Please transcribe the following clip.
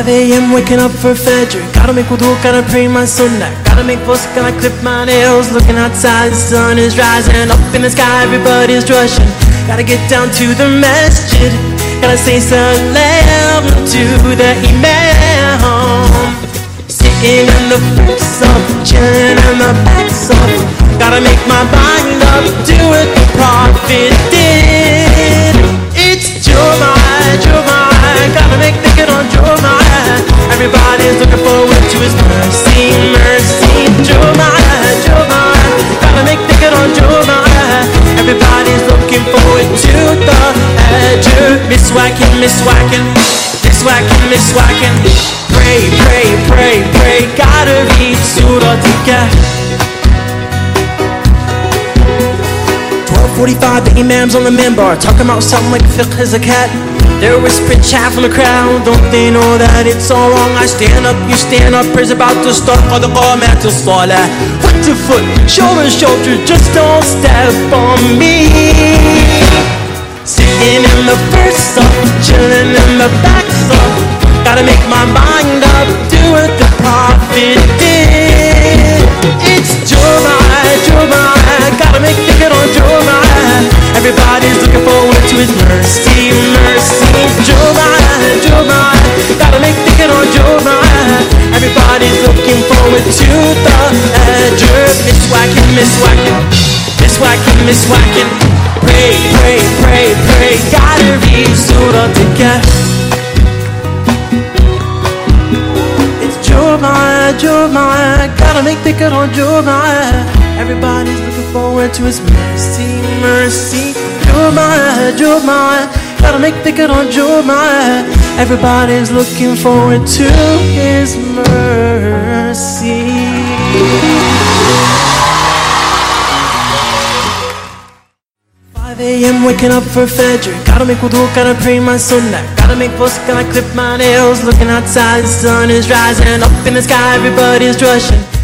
5 a.m. waking up for Fajr Gotta make wudu, gotta pray my sunnah Gotta make post, gotta clip my nails. Looking outside, the sun is rising. Up in the sky, everybody's rushing. Gotta get down to the masjid. Gotta say salam to the imam. Sitting in the of chilling in the back Hajj. Miswacking, miswacking, miswacking, miswacking. Pray, pray, pray, pray. Gotta read Surah Al-Kahf. 1245, the imams on the minbar Talking about something like fiqh is a cat They're whispering chat from the crowd Don't they know that it's all wrong I stand up, you stand up Prayer's about to start the qamat till salah Foot to foot, shoulder to shoulder Just don't step on me The back up Gotta make my mind up Do what the prophet did It's Jummah, Jummah Gotta make the good on Jummah Everybody's looking forward to his mercy, mercy. Jummah, Jummah, gotta make thinking on Jummah. Everybody's looking forward to the Ajr. Miswacking, Miss Whacking, Miswacking, Miss Whacking. Pray, pray, pray, pray. Gotta read Surah Al-Kahf. It's Jummah, Jummah, gotta make thinking on Jummah. Everybody's looking forward to His mercy, mercy. Juma, Juma, gotta make the good on Juma. Everybody's looking forward to His mercy. 5 a.m. waking up for Fajr Gotta make wudu, gotta pray my sunnah Gotta make post, gotta clip my nails. Looking outside, the sun is rising. Up in the sky, everybody's rushing